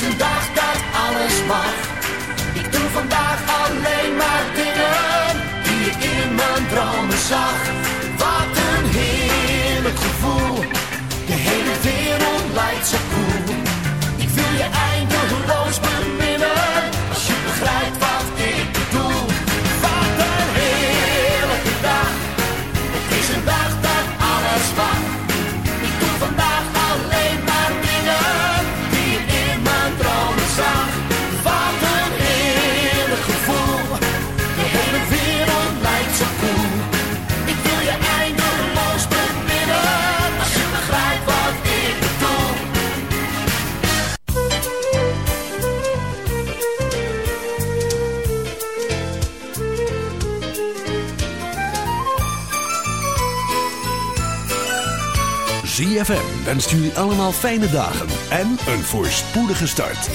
Is een dag dat alles mag. Ik doe vandaag alleen maar dingen die ik in mijn dromen zag. Wat een heerlijk gevoel. De hele wereld lijkt zo cool. Ik wil je eindeloos 3FM wenst allemaal fijne dagen en een voorspoedige start.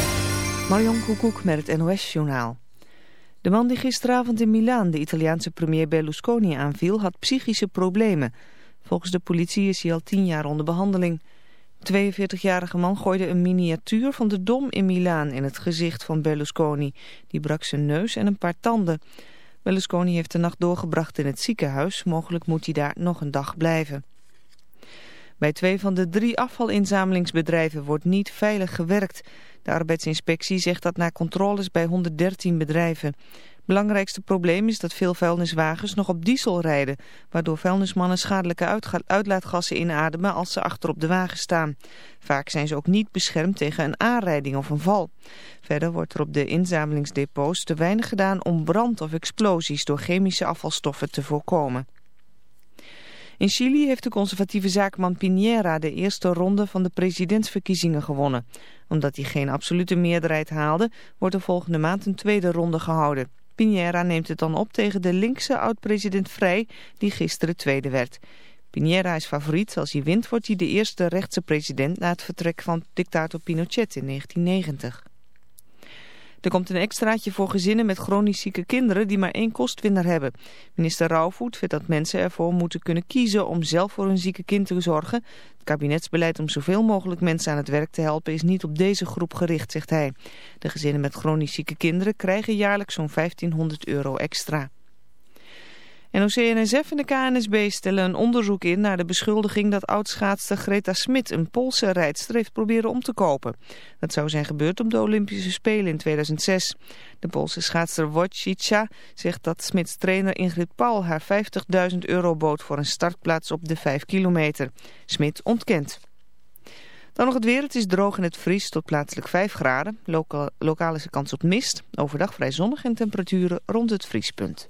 Marion Koekoek met het NOS-journaal. De man die gisteravond in Milaan de Italiaanse premier Berlusconi aanviel... had psychische problemen. Volgens de politie is hij al tien jaar onder behandeling. De 42-jarige man gooide een miniatuur van de dom in Milaan... in het gezicht van Berlusconi. Die brak zijn neus en een paar tanden. Berlusconi heeft de nacht doorgebracht in het ziekenhuis. Mogelijk moet hij daar nog een dag blijven. Bij twee van de drie afvalinzamelingsbedrijven wordt niet veilig gewerkt. De arbeidsinspectie zegt dat na controles bij 113 bedrijven. Belangrijkste probleem is dat veel vuilniswagens nog op diesel rijden, waardoor vuilnismannen schadelijke uitlaatgassen inademen als ze achter op de wagen staan. Vaak zijn ze ook niet beschermd tegen een aanrijding of een val. Verder wordt er op de inzamelingsdepots te weinig gedaan om brand of explosies door chemische afvalstoffen te voorkomen. In Chili heeft de conservatieve zaakman Piñera de eerste ronde van de presidentsverkiezingen gewonnen. Omdat hij geen absolute meerderheid haalde, wordt er volgende maand een tweede ronde gehouden. Piñera neemt het dan op tegen de linkse oud-president Vrij, die gisteren tweede werd. Piñera is favoriet. Als hij wint, wordt hij de eerste rechtse president na het vertrek van dictator Pinochet in 1990. Er komt een extraatje voor gezinnen met chronisch zieke kinderen die maar één kostwinner hebben. Minister Rauwvoet vindt dat mensen ervoor moeten kunnen kiezen om zelf voor hun zieke kind te zorgen. Het kabinetsbeleid om zoveel mogelijk mensen aan het werk te helpen is niet op deze groep gericht, zegt hij. De gezinnen met chronisch zieke kinderen krijgen jaarlijks zo'n 1500 euro extra. NOC-NSF en de KNSB stellen een onderzoek in naar de beschuldiging dat oudschaatster Greta Smit een Poolse rijdster heeft proberen om te kopen. Dat zou zijn gebeurd op de Olympische Spelen in 2006. De Poolse schaatster Wojcicha zegt dat Smits trainer Ingrid Paul haar 50.000 euro bood voor een startplaats op de 5 kilometer. Smit ontkent. Dan nog het weer. Het is droog en het vriest tot plaatselijk 5 graden. Lokaal, is er kans op mist. Overdag vrij zonnig en temperaturen rond het vriespunt.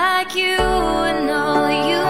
like you and all you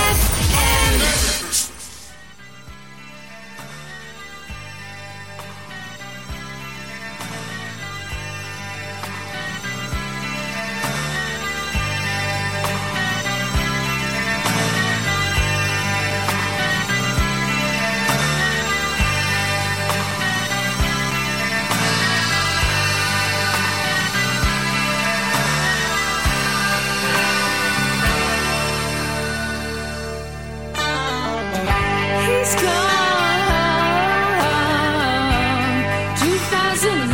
isn't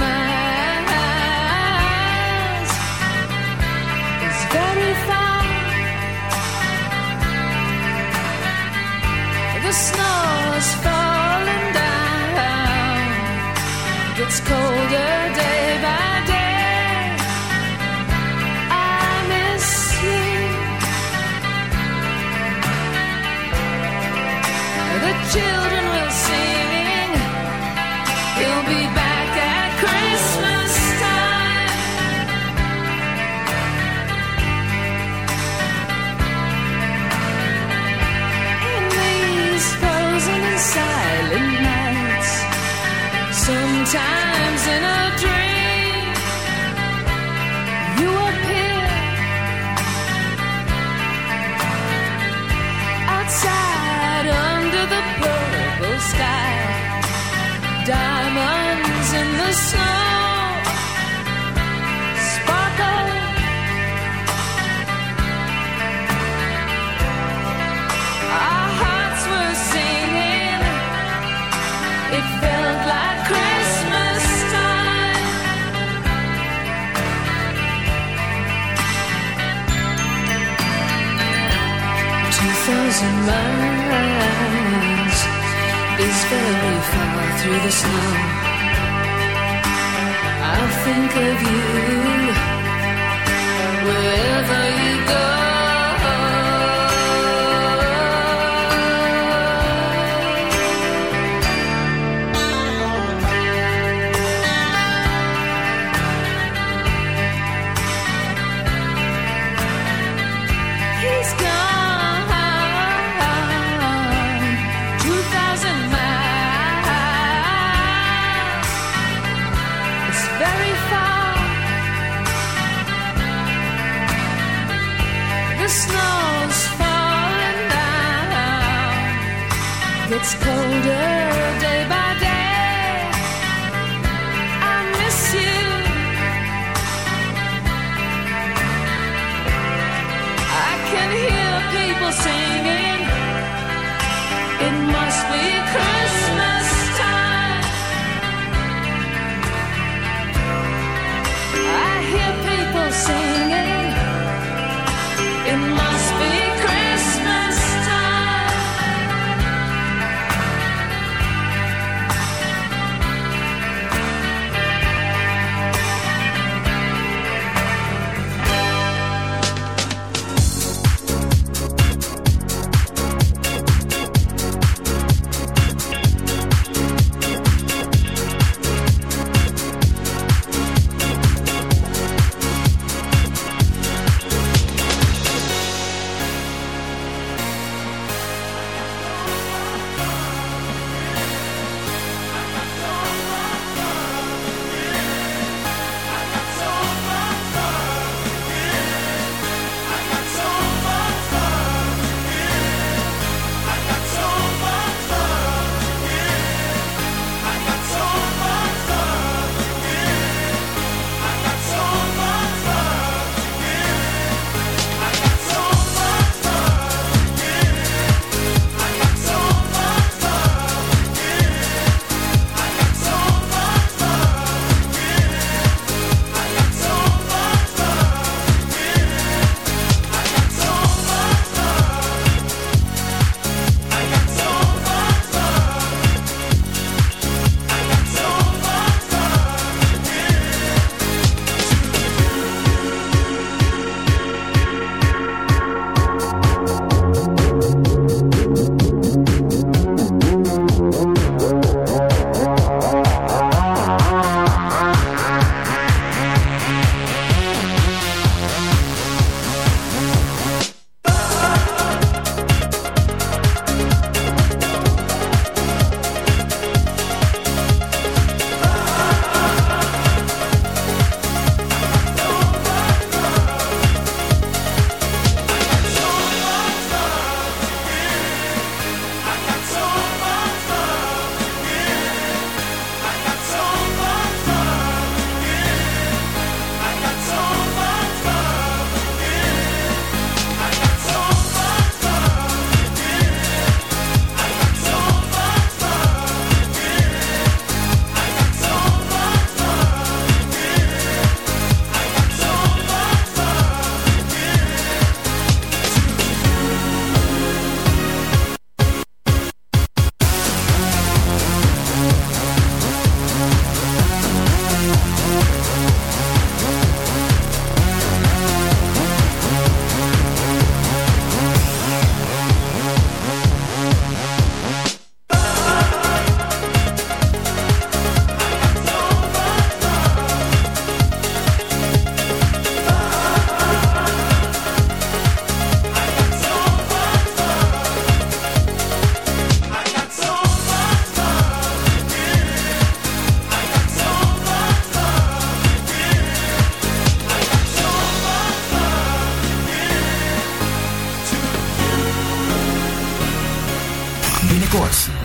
very far through the snow. I'll think of you wherever you go.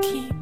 keep.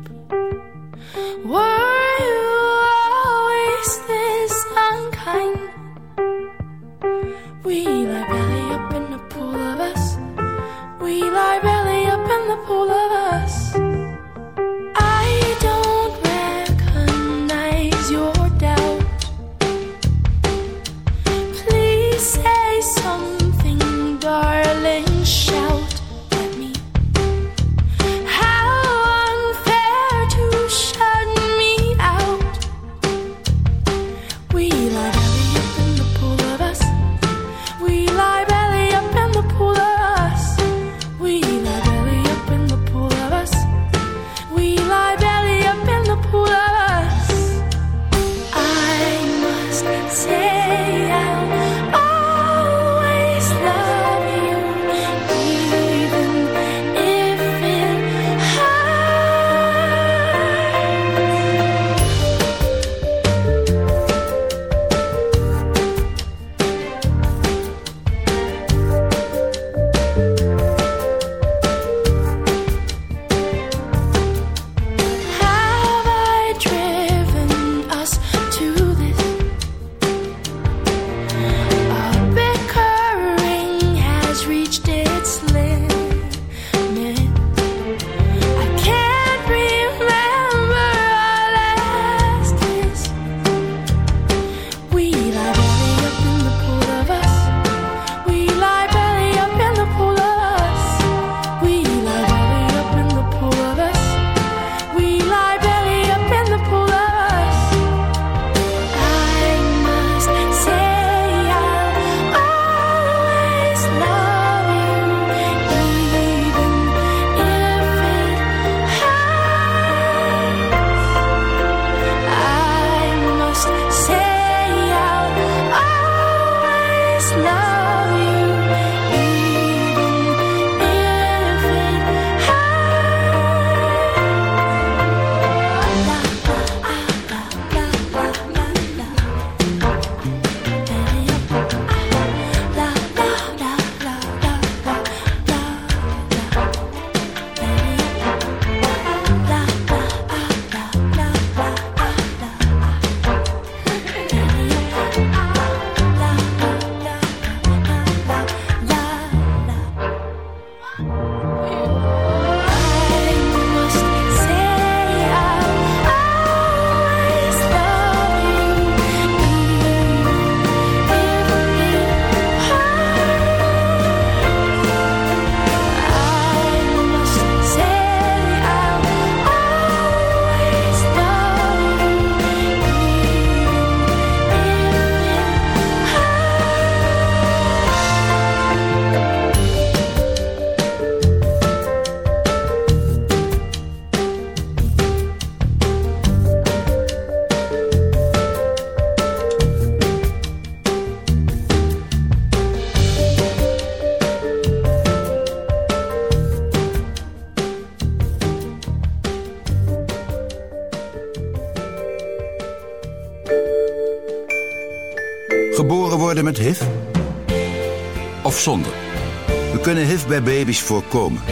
bij baby's voorkomen.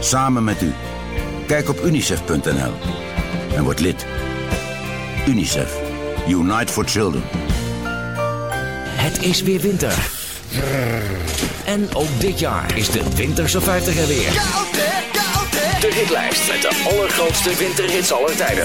Samen met u. Kijk op unicef.nl en word lid. UNICEF. Unite for Children. Het is weer winter. En ook dit jaar is de Winterse 50 er weer. De hitlijst met de allergrootste winterhits aller tijden.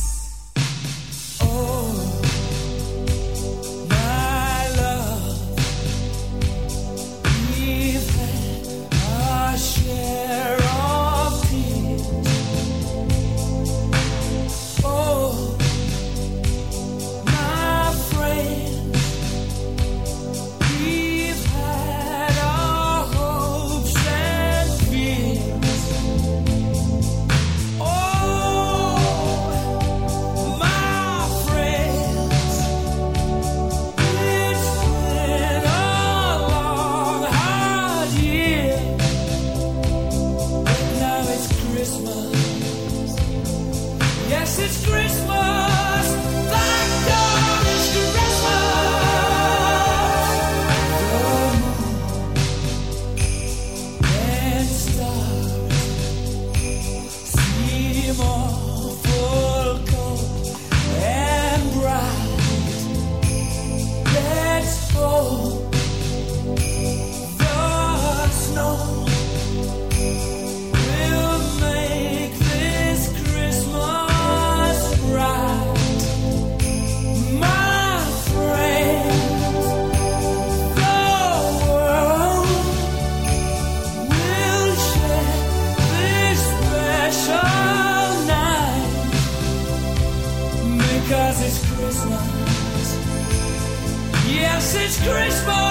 This is Christmas.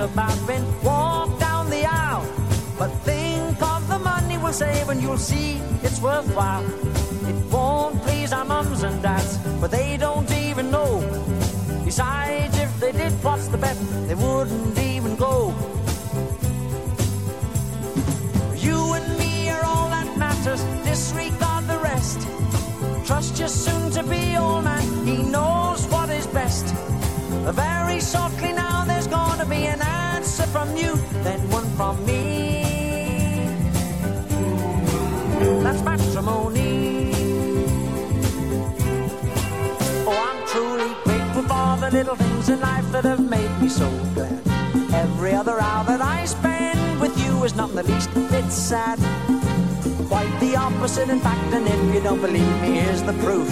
About being walked down the aisle, but think of the money we'll save and you'll see it's worthwhile. It won't please our mums and dads, but they don't even know. Besides, if they did, what's the bet? They wouldn't even go. You and me are all that matters. Disregard the rest. Trust your soon to be old man. He knows what is best. Very shortly now, there's gonna be an answer from you, then one from me. That's matrimony. Oh, I'm truly grateful for the little things in life that have made me so glad. Every other hour that I spend with you is not the least bit sad. Quite the opposite, in fact, and if you don't believe me, here's the proof.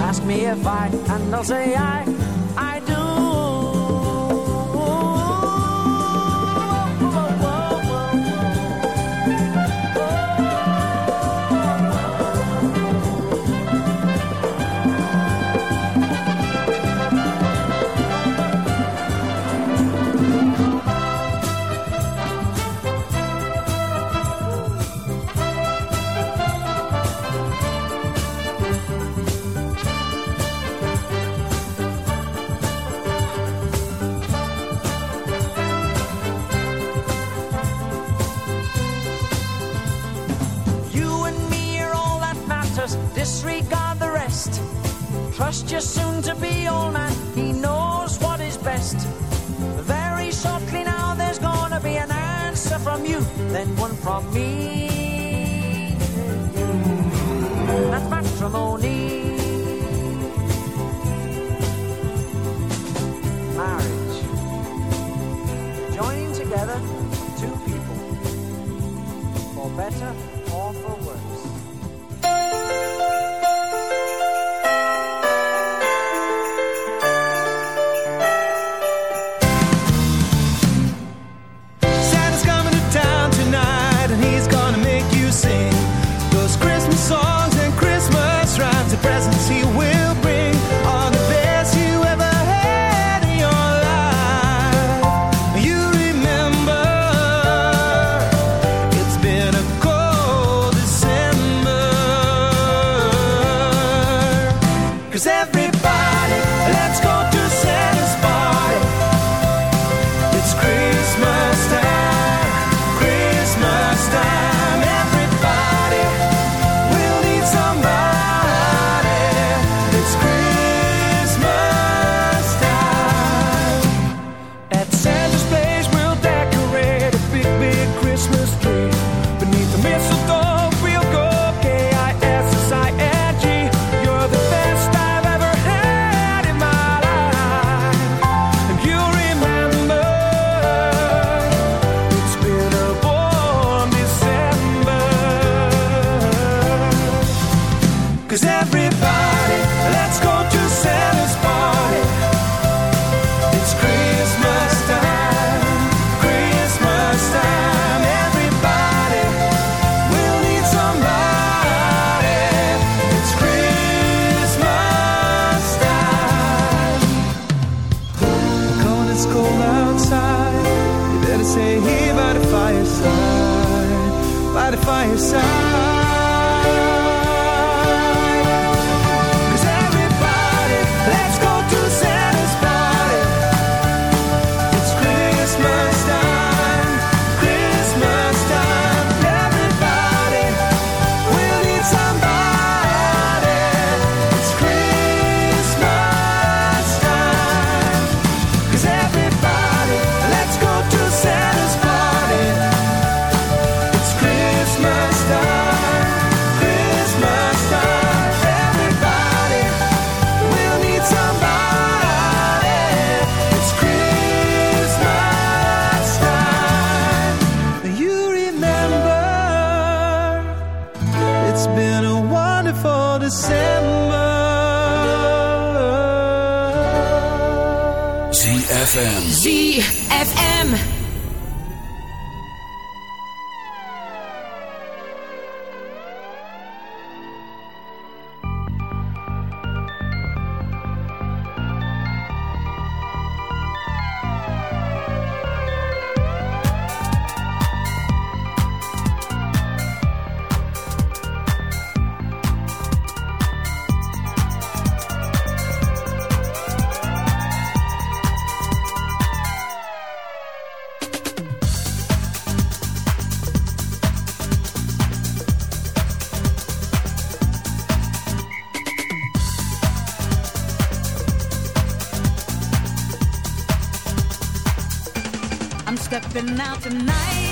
Ask me if I, and I'll say I, I then one from me. I'm stepping out tonight.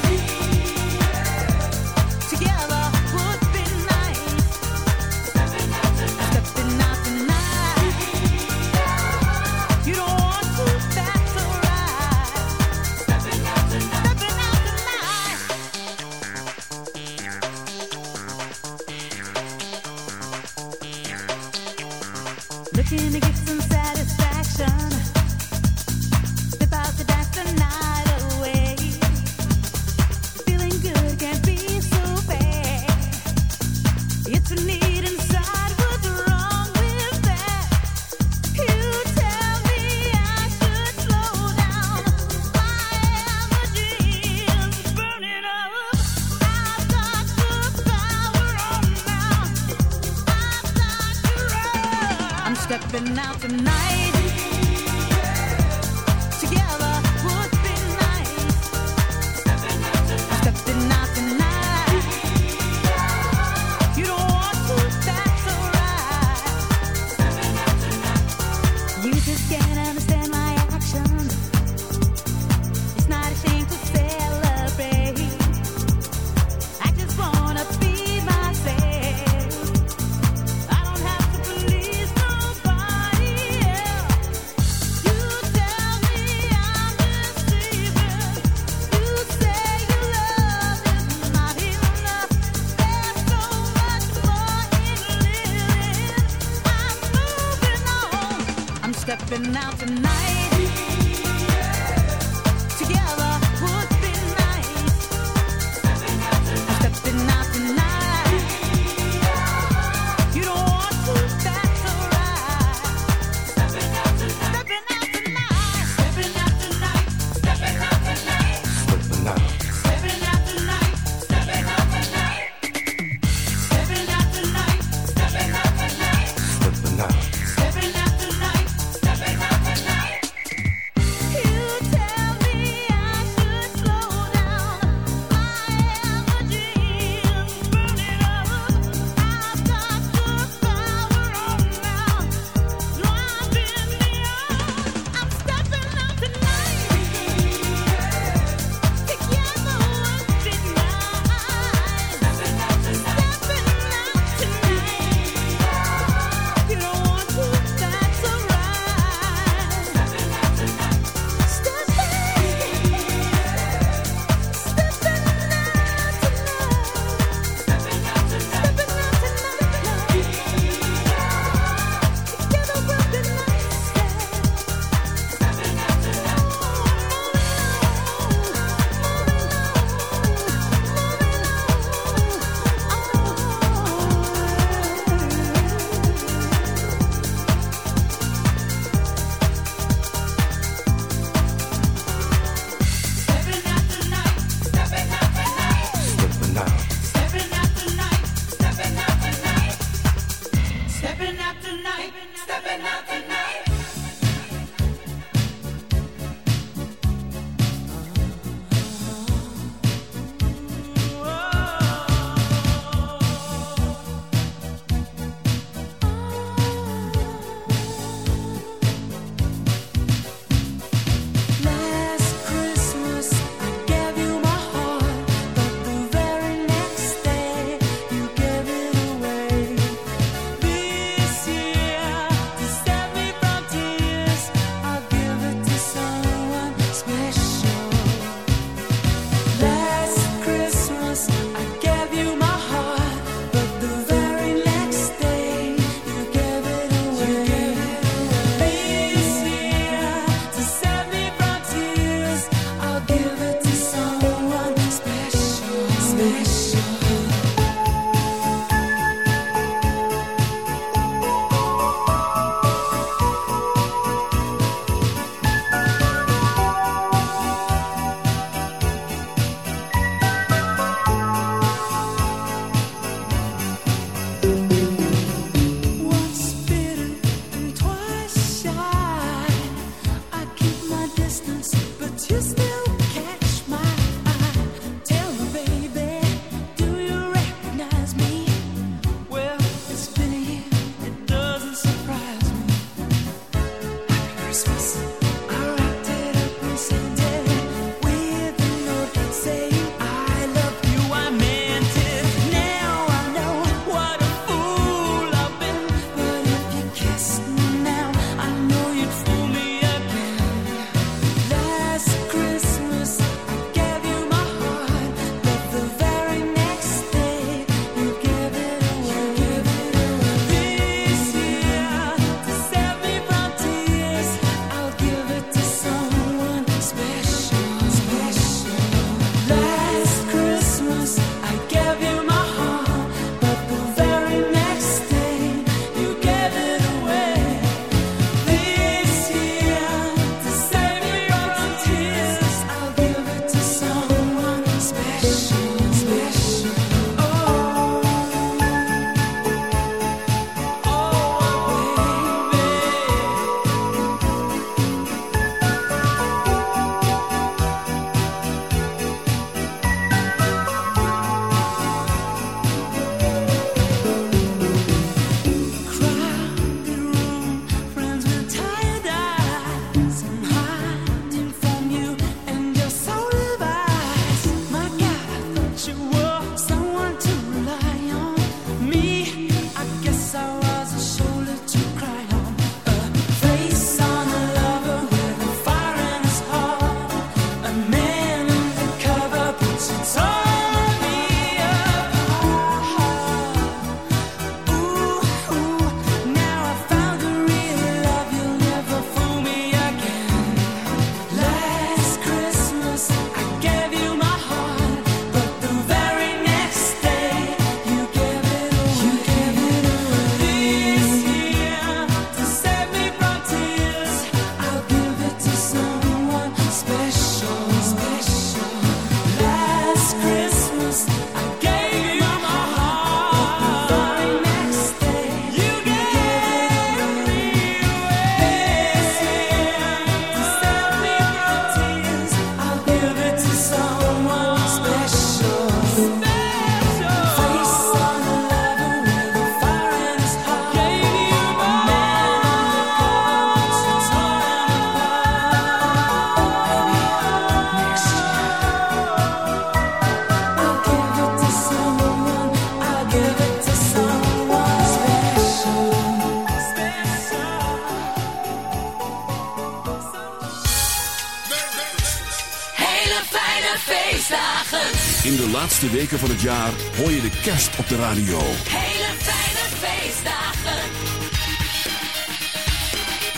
In de laatste weken van het jaar hoor je de kerst op de radio. Hele fijne feestdagen.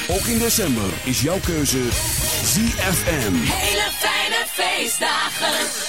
Ook in december is jouw keuze ZFM. Hele fijne feestdagen.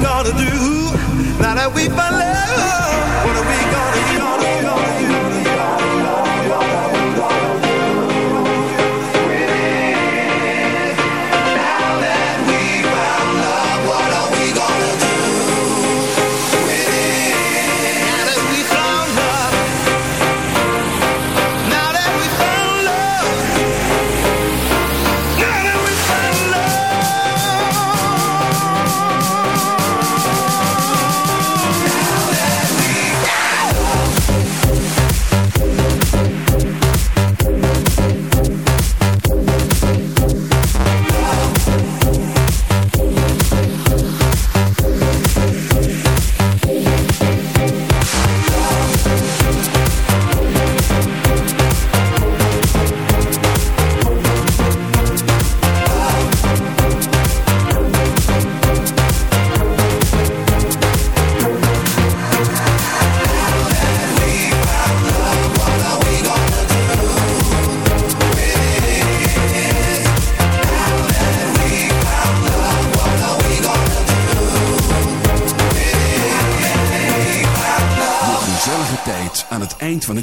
Gonna do? Now that we found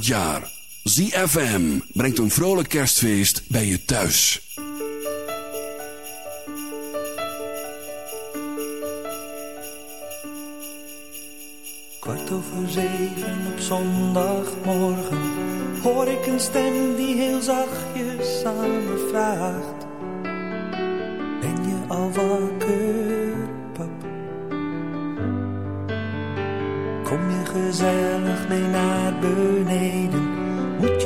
jaar. ZFM brengt een vrolijk kerstfeest bij je thuis. Kwart over zeven op zondagmorgen hoor ik een stem die heel zachtjes aan me vraagt: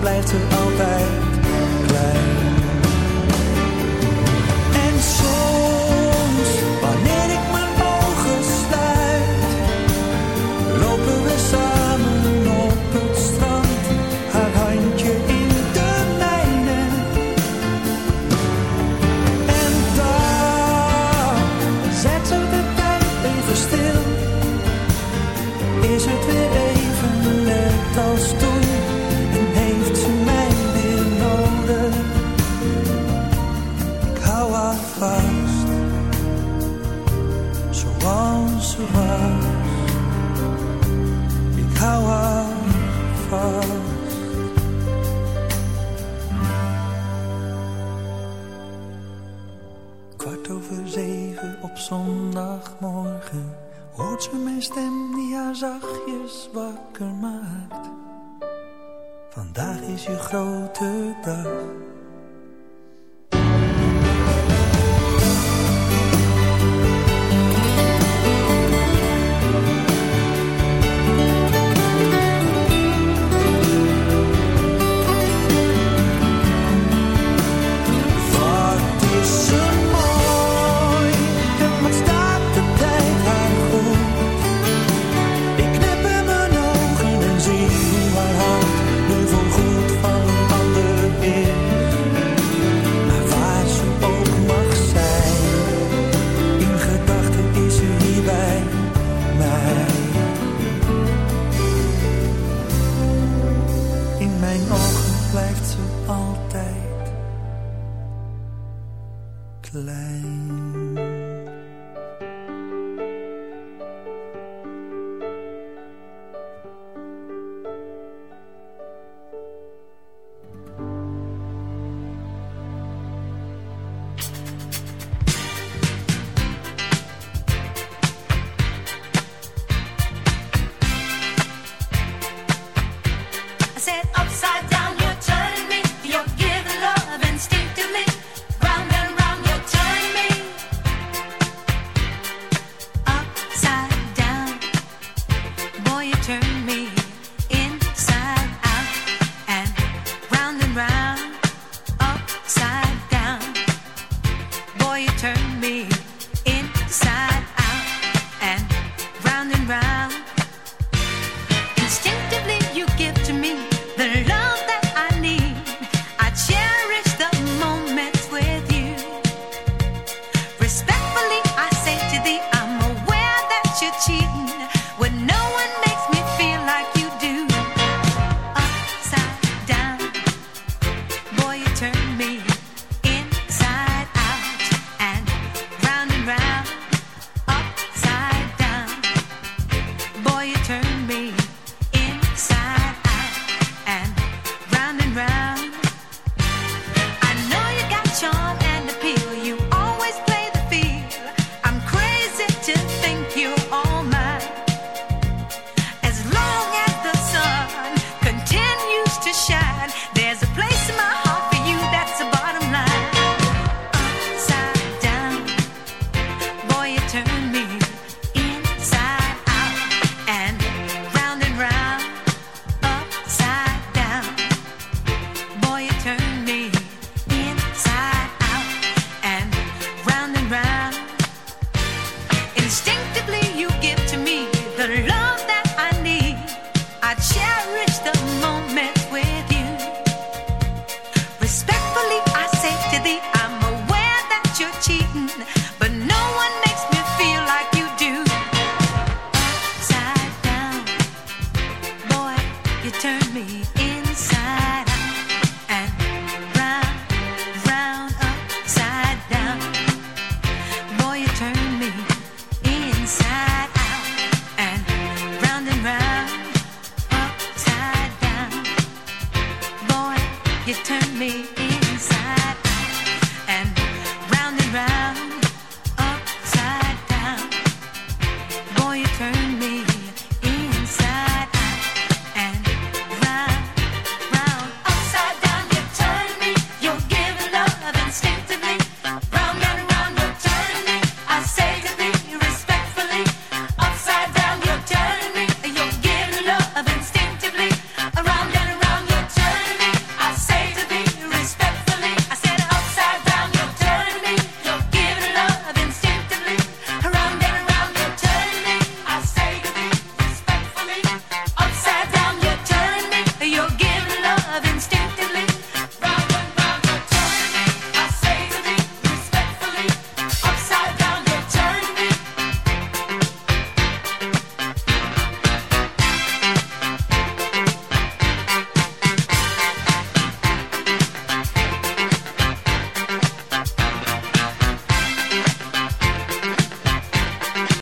Blijft ze altijd